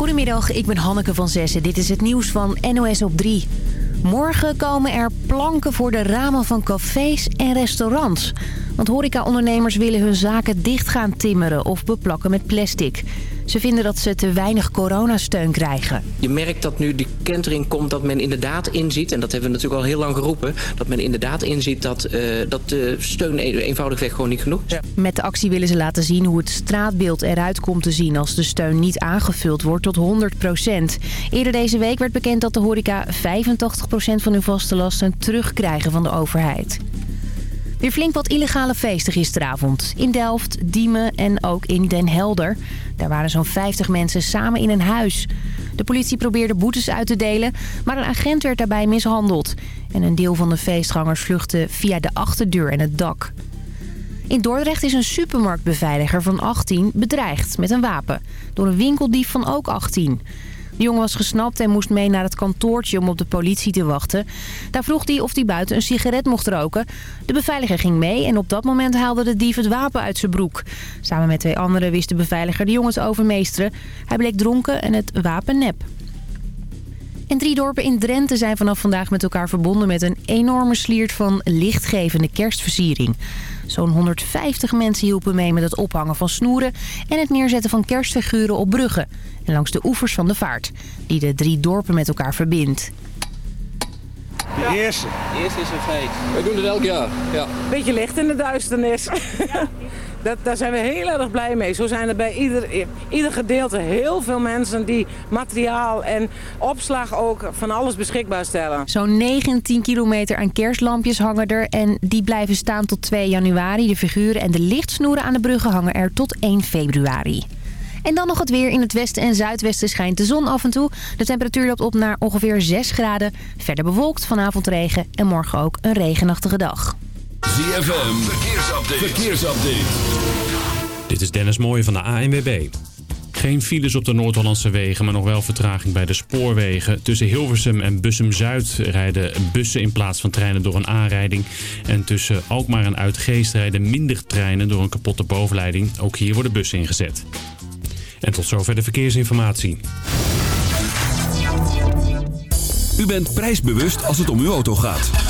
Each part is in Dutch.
Goedemiddag, ik ben Hanneke van Zessen. Dit is het nieuws van NOS op 3. Morgen komen er planken voor de ramen van cafés en restaurants. Want horecaondernemers willen hun zaken dicht gaan timmeren of beplakken met plastic. Ze vinden dat ze te weinig coronasteun krijgen. Je merkt dat nu de kentering komt dat men inderdaad inziet... en dat hebben we natuurlijk al heel lang geroepen... dat men inderdaad inziet dat, uh, dat de steun eenvoudigweg gewoon niet genoeg is. Met de actie willen ze laten zien hoe het straatbeeld eruit komt te zien... als de steun niet aangevuld wordt tot 100% Eerder deze week werd bekend dat de horeca 85% van hun vaste lasten terugkrijgen van de overheid. Weer flink wat illegale feesten gisteravond. In Delft, Diemen en ook in Den Helder. Daar waren zo'n 50 mensen samen in een huis. De politie probeerde boetes uit te delen, maar een agent werd daarbij mishandeld. En een deel van de feestgangers vluchtte via de achterdeur en het dak. In Dordrecht is een supermarktbeveiliger van 18 bedreigd met een wapen. Door een winkeldief van ook 18. De jongen was gesnapt en moest mee naar het kantoortje om op de politie te wachten. Daar vroeg hij of hij buiten een sigaret mocht roken. De beveiliger ging mee en op dat moment haalde de dief het wapen uit zijn broek. Samen met twee anderen wist de beveiliger de jongens overmeesteren. Hij bleek dronken en het wapen nep. En drie dorpen in Drenthe zijn vanaf vandaag met elkaar verbonden met een enorme sliert van lichtgevende kerstversiering. Zo'n 150 mensen hielpen mee met het ophangen van snoeren en het neerzetten van kerstfiguren op bruggen. En langs de oevers van de vaart, die de drie dorpen met elkaar verbindt. De eerste. eerste is een feit. Wij doen het elk jaar, ja. Beetje licht in de duisternis. Ja. Dat, daar zijn we heel erg blij mee. Zo zijn er bij ieder, ieder gedeelte heel veel mensen die materiaal en opslag ook van alles beschikbaar stellen. Zo'n 19 kilometer aan kerstlampjes hangen er en die blijven staan tot 2 januari. De figuren en de lichtsnoeren aan de bruggen hangen er tot 1 februari. En dan nog het weer. In het westen en zuidwesten schijnt de zon af en toe. De temperatuur loopt op naar ongeveer 6 graden. Verder bewolkt, vanavond regen en morgen ook een regenachtige dag. ZFM, verkeersupdate. verkeersupdate. Dit is Dennis Mooij van de ANWB. Geen files op de Noord-Hollandse wegen, maar nog wel vertraging bij de spoorwegen. Tussen Hilversum en Bussum-Zuid rijden bussen in plaats van treinen door een aanrijding. En tussen Alkmaar en Uitgeest rijden minder treinen door een kapotte bovenleiding. Ook hier worden bussen ingezet. En tot zover de verkeersinformatie. U bent prijsbewust als het om uw auto gaat.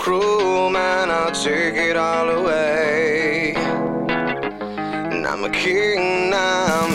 Cruel man, I'll take it all away. And I'm a king now,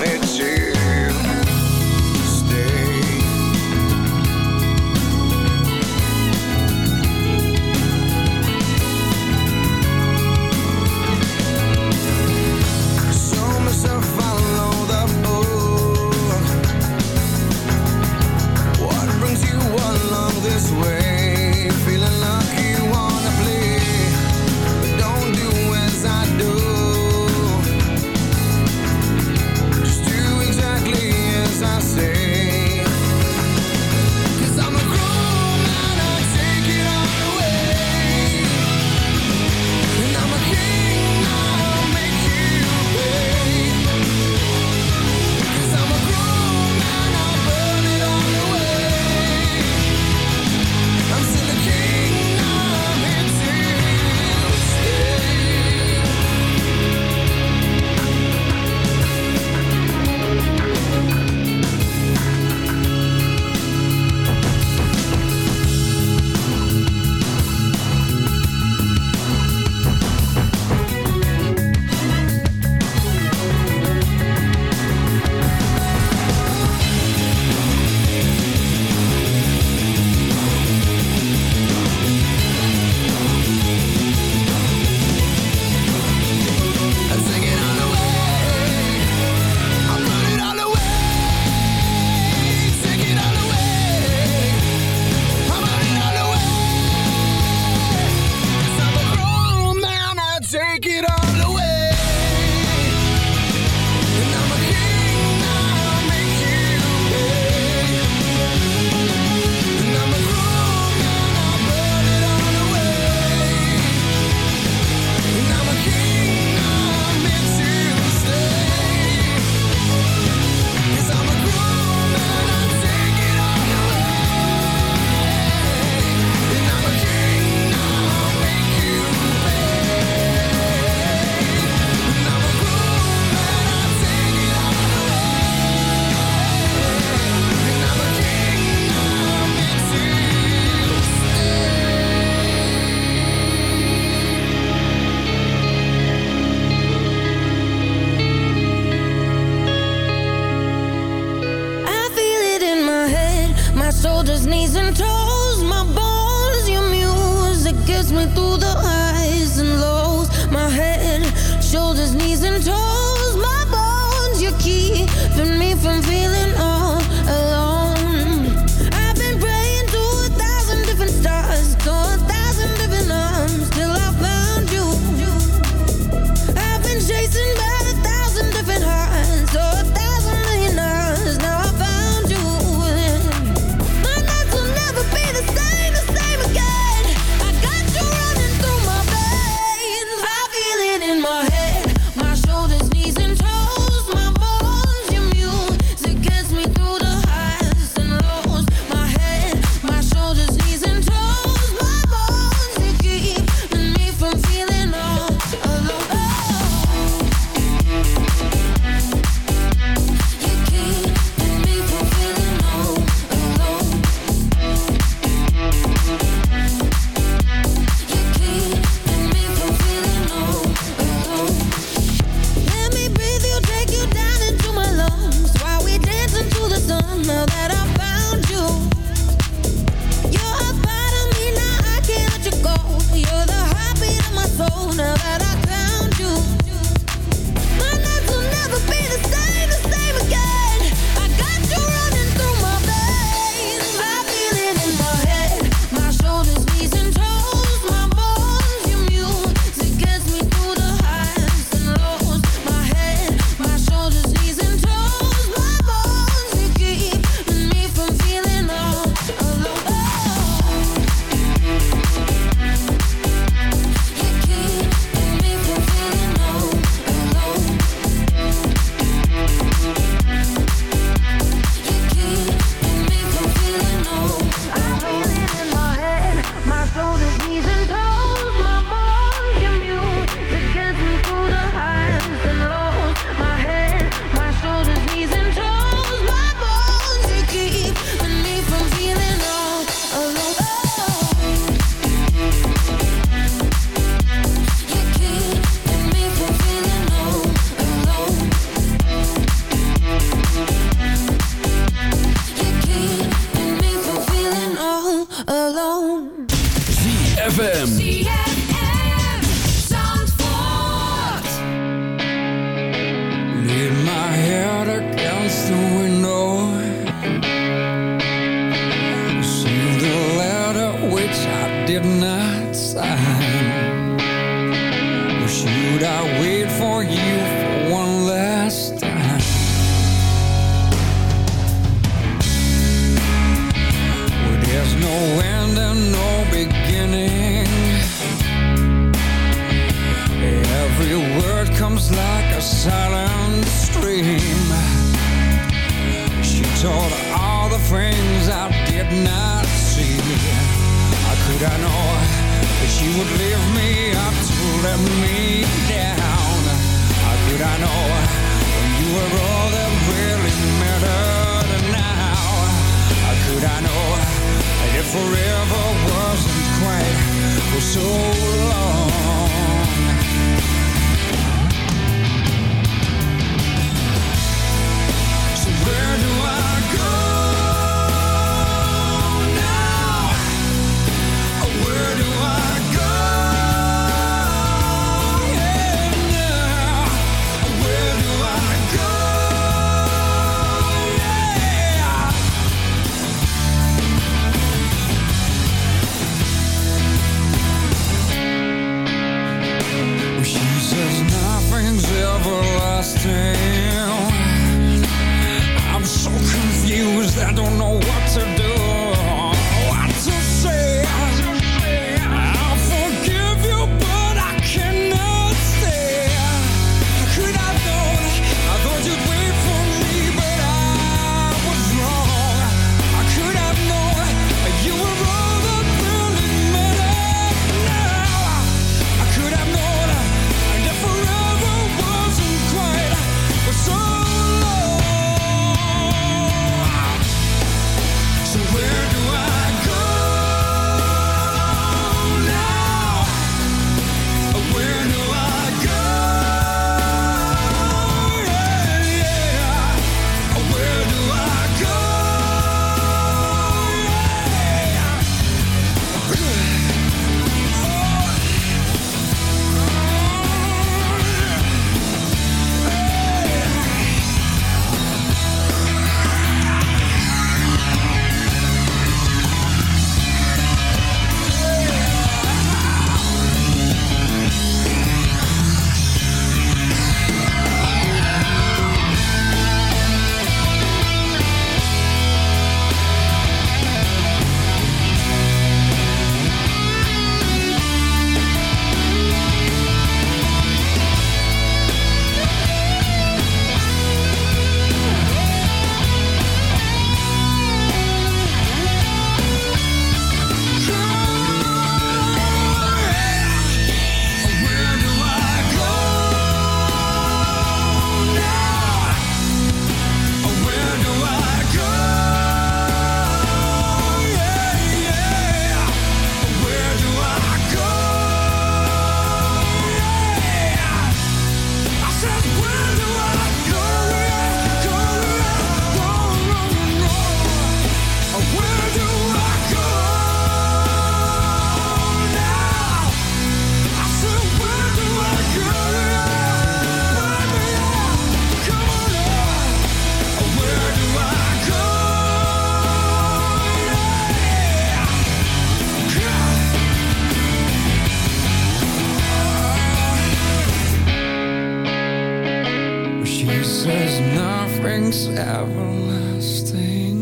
our last thing.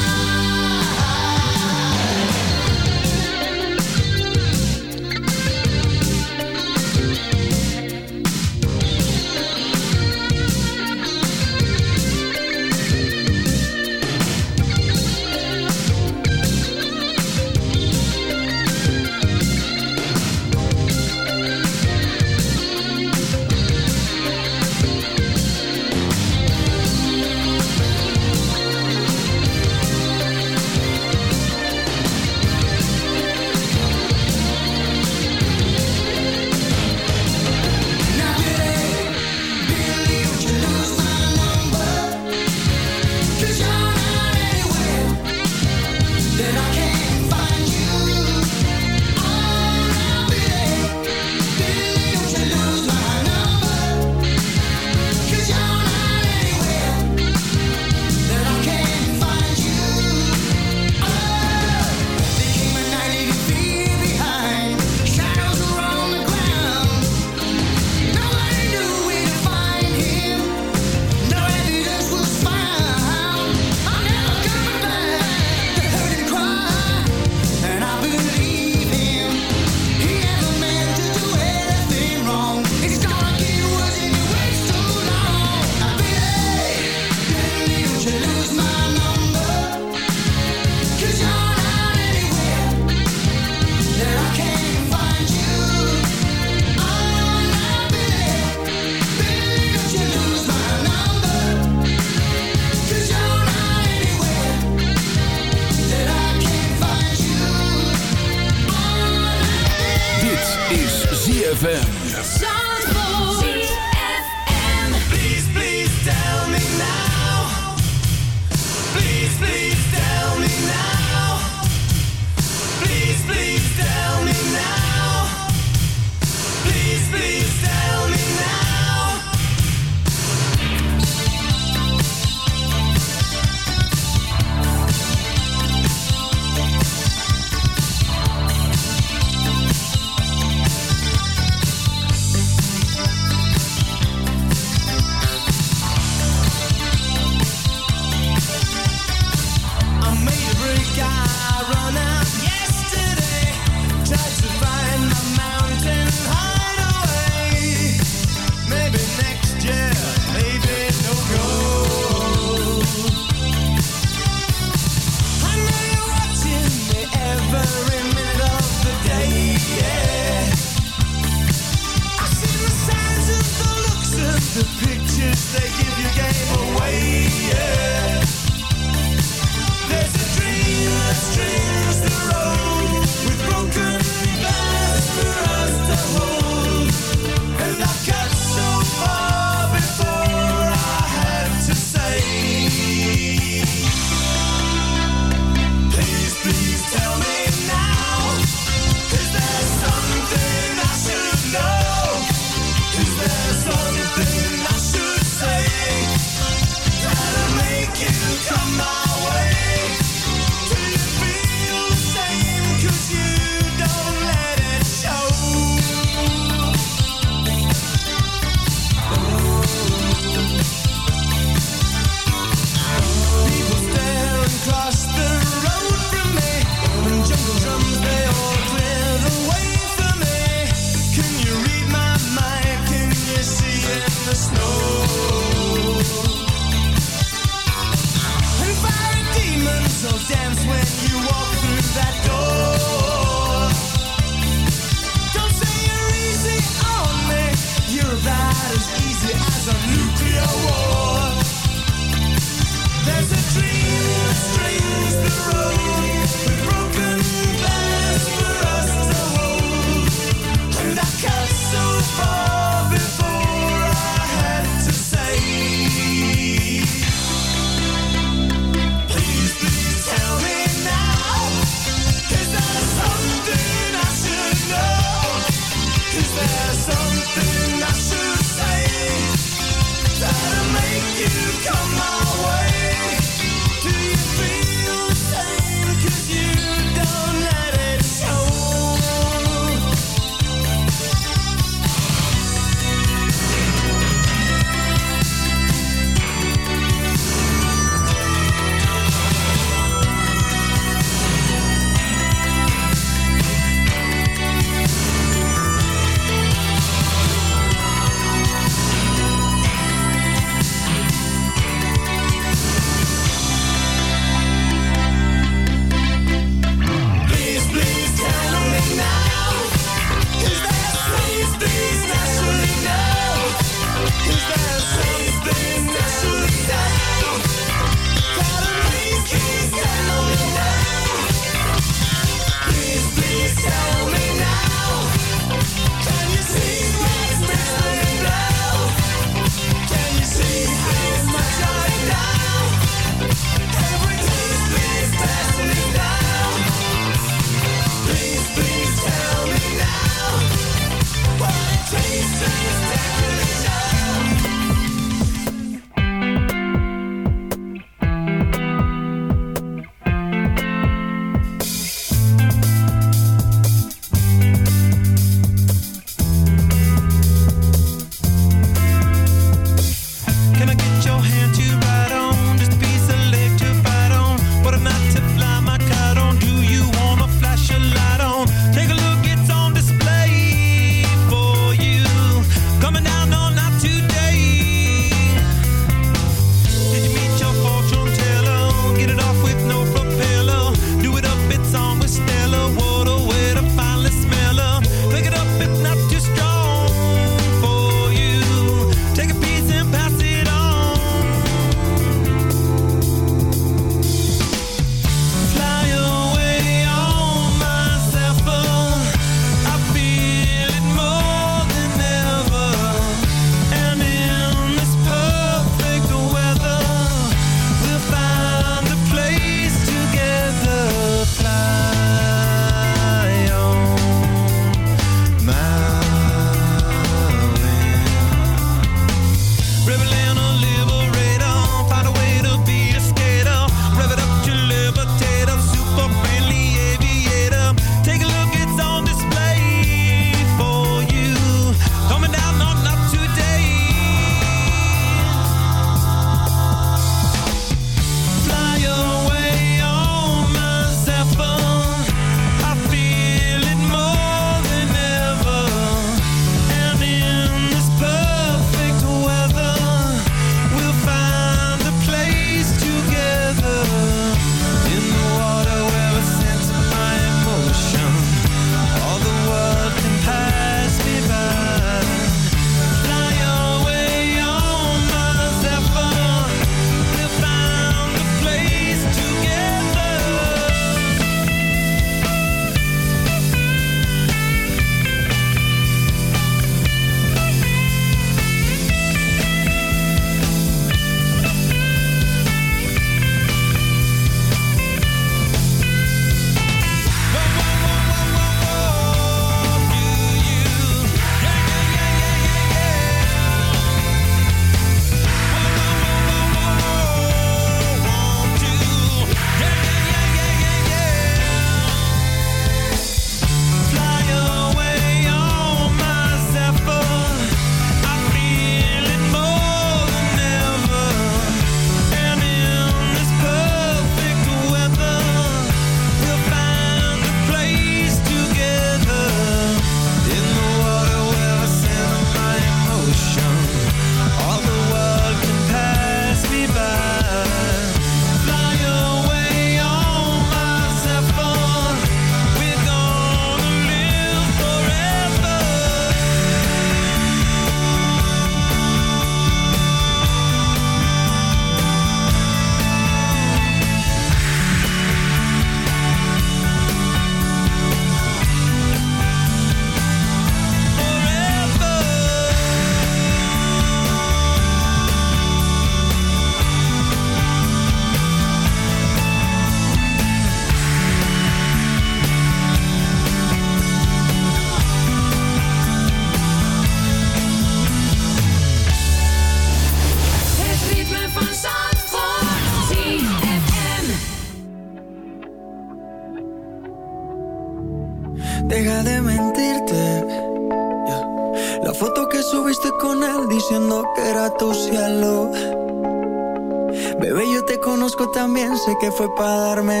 Fue para darme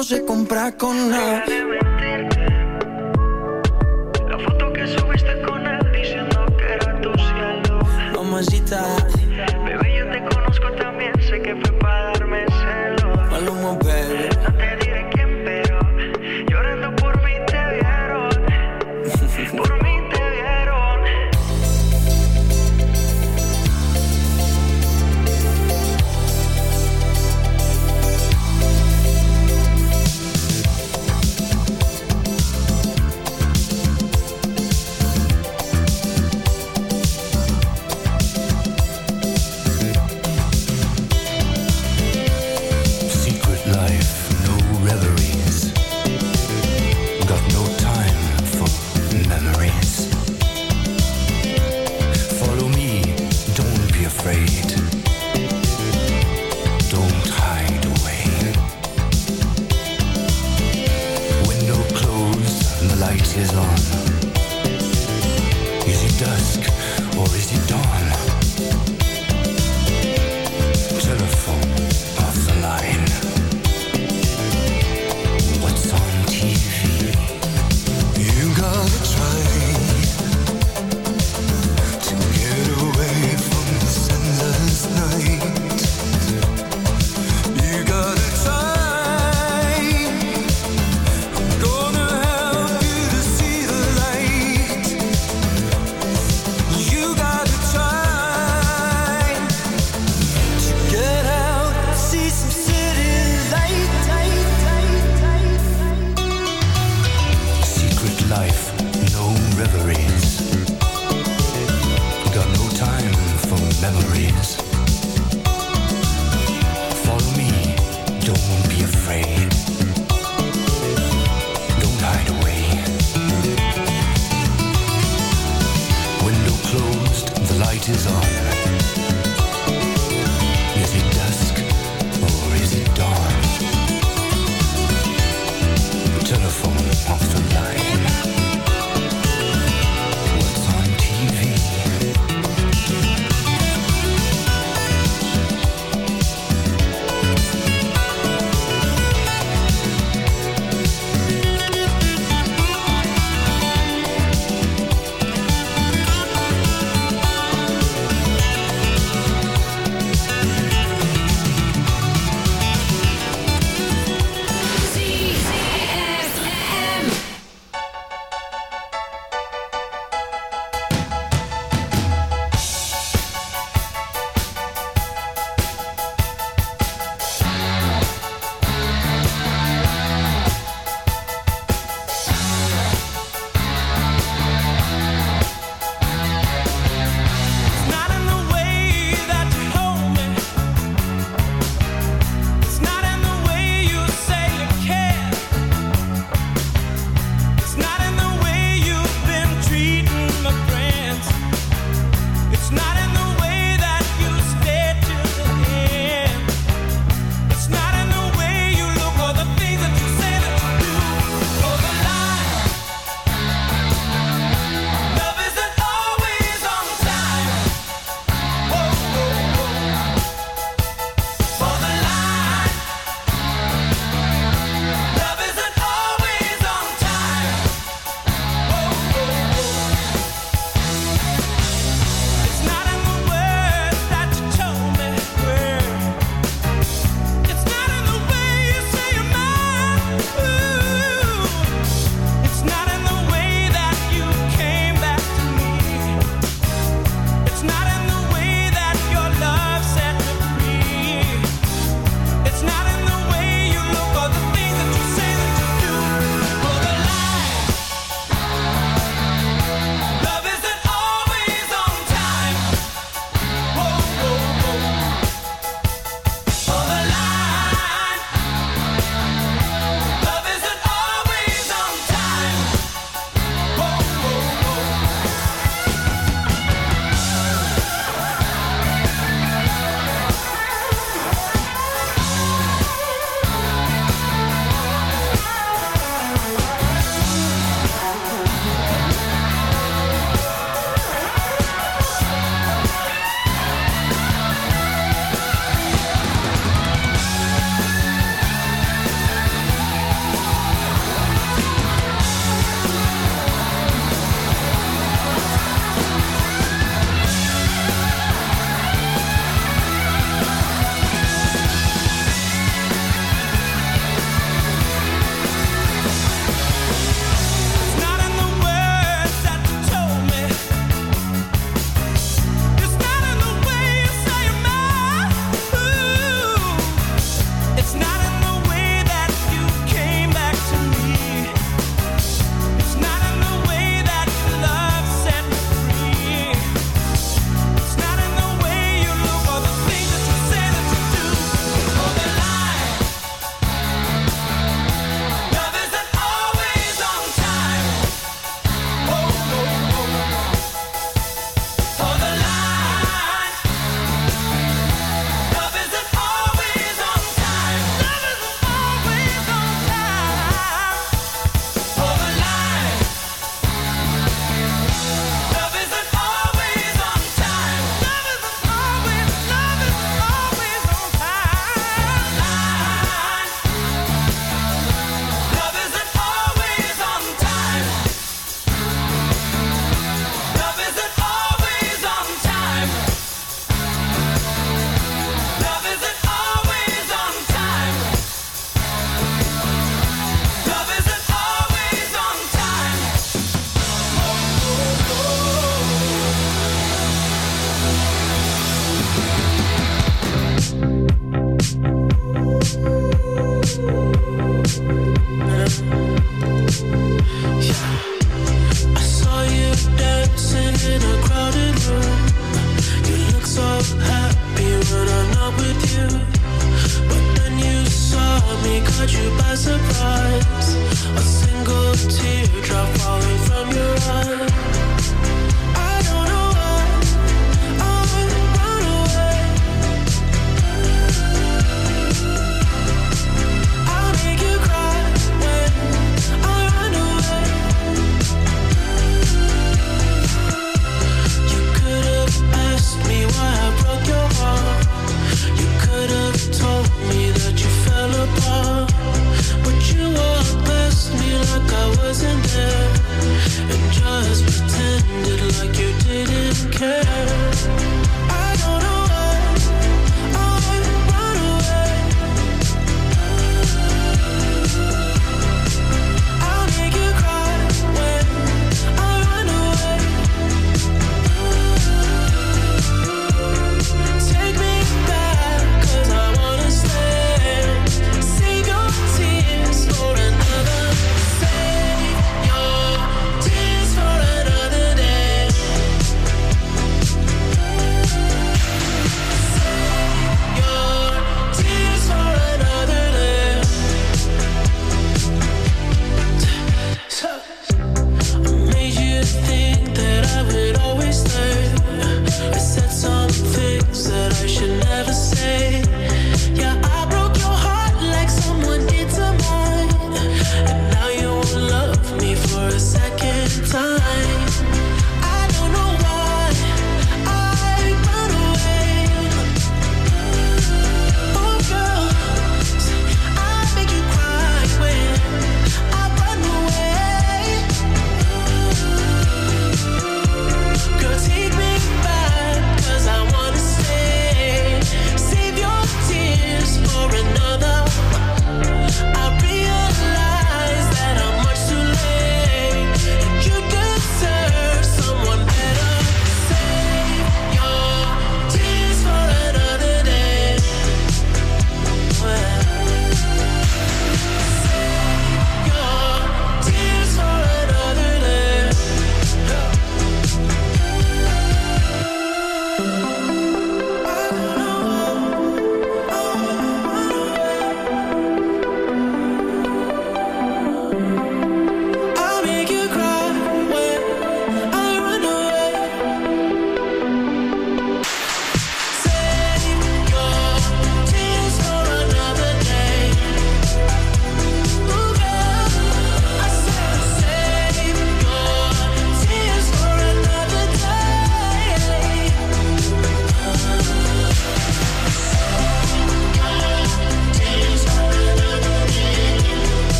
no se compra con nada.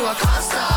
to a costa.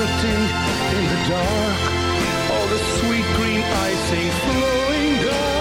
Melting in the dark. All the sweet green icing flowing down.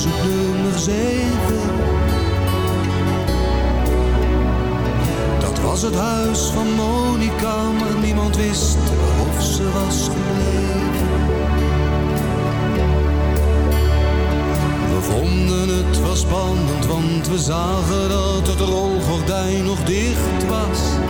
Huis op nummer 7. Dat was het huis van Monica, maar niemand wist of ze was gebleven. We vonden het was spannend, want we zagen dat het rolgordijn nog dicht was.